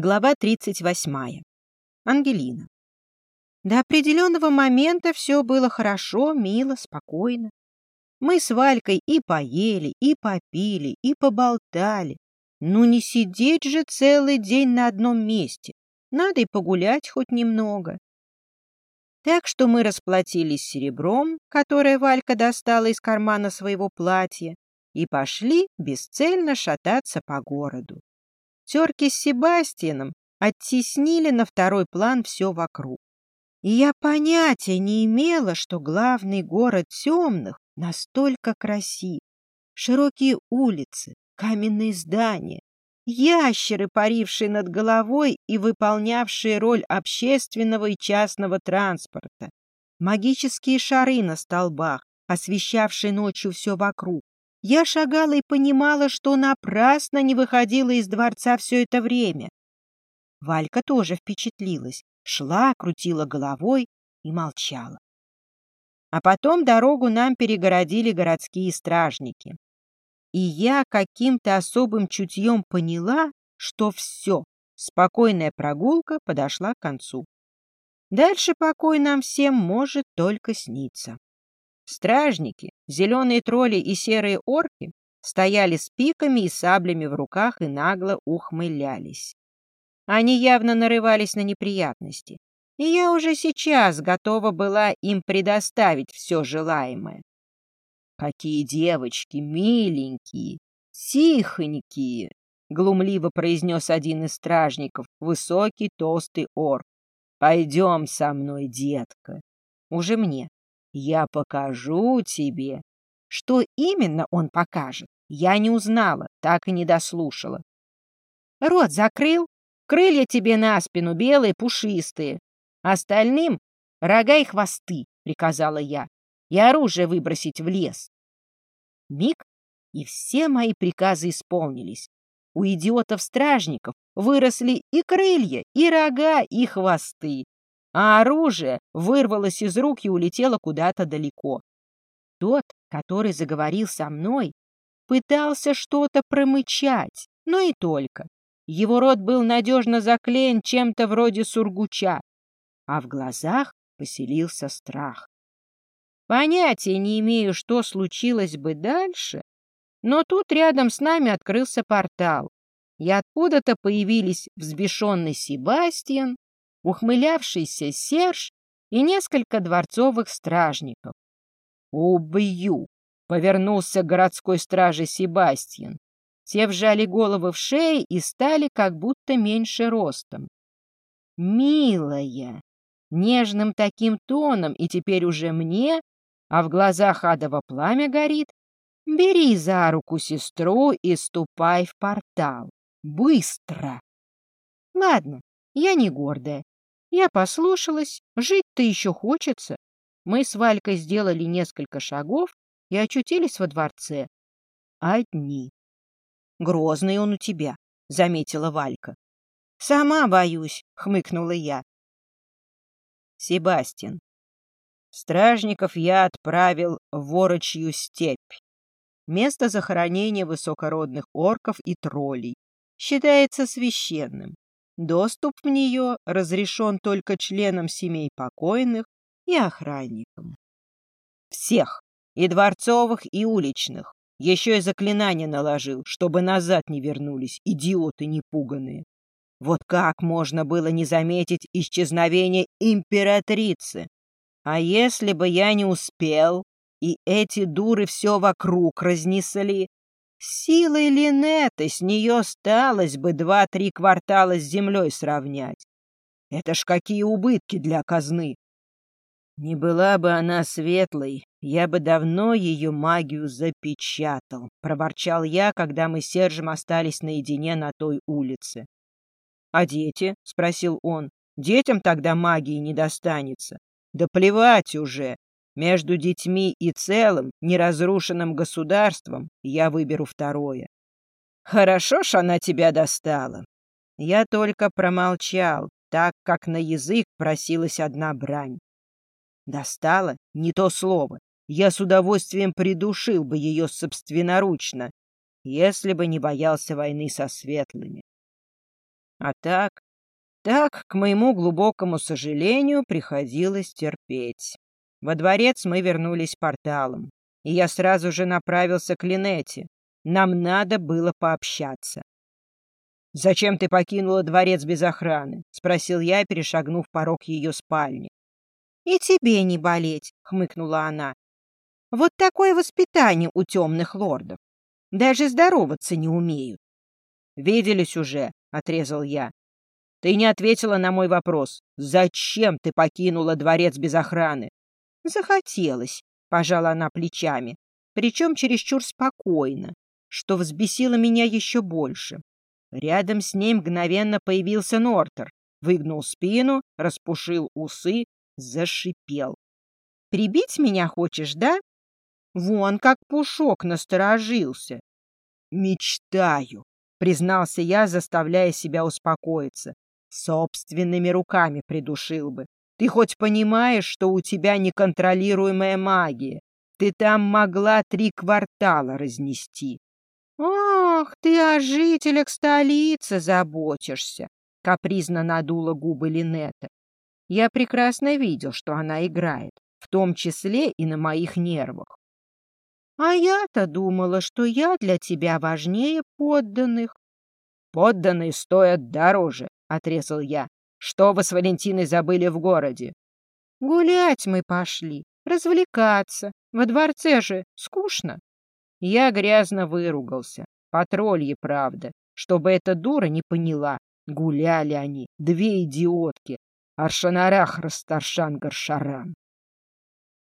Глава 38. Ангелина. До определенного момента все было хорошо, мило, спокойно. Мы с Валькой и поели, и попили, и поболтали. Ну не сидеть же целый день на одном месте. Надо и погулять хоть немного. Так что мы расплатились серебром, которое Валька достала из кармана своего платья, и пошли бесцельно шататься по городу. Терки с Себастьяном оттеснили на второй план все вокруг. И я понятия не имела, что главный город темных настолько красив. Широкие улицы, каменные здания, ящеры, парившие над головой и выполнявшие роль общественного и частного транспорта, магические шары на столбах, освещавшие ночью все вокруг, я шагала и понимала, что напрасно не выходила из дворца все это время. Валька тоже впечатлилась, шла, крутила головой и молчала. А потом дорогу нам перегородили городские стражники. И я каким-то особым чутьем поняла, что все, спокойная прогулка подошла к концу. Дальше покой нам всем может только сниться. Стражники, зеленые тролли и серые орки стояли с пиками и саблями в руках и нагло ухмылялись. Они явно нарывались на неприятности, и я уже сейчас готова была им предоставить все желаемое. «Какие девочки, миленькие, тихонькие!» — глумливо произнес один из стражников, высокий толстый орк. «Пойдем со мной, детка». Уже мне. Я покажу тебе. Что именно он покажет, я не узнала, так и не дослушала. Рот закрыл, крылья тебе на спину белые, пушистые. Остальным — рога и хвосты, приказала я, и оружие выбросить в лес. Миг, и все мои приказы исполнились. У идиотов-стражников выросли и крылья, и рога, и хвосты а оружие вырвалось из рук и улетело куда-то далеко. Тот, который заговорил со мной, пытался что-то промычать, но и только. Его рот был надежно заклеен чем-то вроде сургуча, а в глазах поселился страх. Понятия не имею, что случилось бы дальше, но тут рядом с нами открылся портал, и откуда-то появились взбешенный Себастьян ухмылявшийся Серж и несколько дворцовых стражников. «Убью!» — повернулся к городской страже Себастьян. Те вжали головы в шеи и стали как будто меньше ростом. «Милая!» Нежным таким тоном, и теперь уже мне, а в глазах адово пламя горит, бери за руку сестру и ступай в портал. Быстро! Ладно, я не гордая. Я послушалась, жить-то еще хочется. Мы с Валькой сделали несколько шагов и очутились во дворце. Одни. Грозный он у тебя, — заметила Валька. Сама боюсь, — хмыкнула я. Себастьян. Стражников я отправил в Ворочью степь. Место захоронения высокородных орков и троллей. Считается священным. Доступ в нее разрешен только членам семей покойных и охранникам. Всех, и дворцовых, и уличных. Еще и заклинание наложил, чтобы назад не вернулись, идиоты непуганные. Вот как можно было не заметить исчезновение императрицы? А если бы я не успел, и эти дуры все вокруг разнесли, Силой Линеты с нее осталось бы два-три квартала с землей сравнять. Это ж какие убытки для казны! Не была бы она светлой, я бы давно ее магию запечатал, — проворчал я, когда мы с Сержем остались наедине на той улице. — А дети? — спросил он. — Детям тогда магии не достанется. Да плевать уже. Между детьми и целым, неразрушенным государством я выберу второе. Хорошо ж она тебя достала. Я только промолчал, так как на язык просилась одна брань. Достала? Не то слово. Я с удовольствием придушил бы ее собственноручно, если бы не боялся войны со светлыми. А так, так, к моему глубокому сожалению, приходилось терпеть. Во дворец мы вернулись порталом, и я сразу же направился к Линете. Нам надо было пообщаться. «Зачем ты покинула дворец без охраны?» — спросил я, перешагнув порог ее спальни. «И тебе не болеть», — хмыкнула она. «Вот такое воспитание у темных лордов. Даже здороваться не умеют». «Виделись уже», — отрезал я. «Ты не ответила на мой вопрос. Зачем ты покинула дворец без охраны?» «Захотелось», — пожала она плечами, причем чересчур спокойно, что взбесило меня еще больше. Рядом с ней мгновенно появился Нортер, выгнул спину, распушил усы, зашипел. «Прибить меня хочешь, да?» Вон как Пушок насторожился. «Мечтаю», — признался я, заставляя себя успокоиться. «Собственными руками придушил бы. Ты хоть понимаешь, что у тебя неконтролируемая магия? Ты там могла три квартала разнести. «Ах, ты о жителях столицы заботишься!» — капризно надула губы Линета. Я прекрасно видел, что она играет, в том числе и на моих нервах. «А я-то думала, что я для тебя важнее подданных». «Подданные стоят дороже», — отрезал я. «Что вы с Валентиной забыли в городе?» «Гулять мы пошли, развлекаться. Во дворце же скучно». Я грязно выругался. Патролье, правда. Чтобы эта дура не поняла. Гуляли они, две идиотки. Аршанарах Растаршан Гаршаран.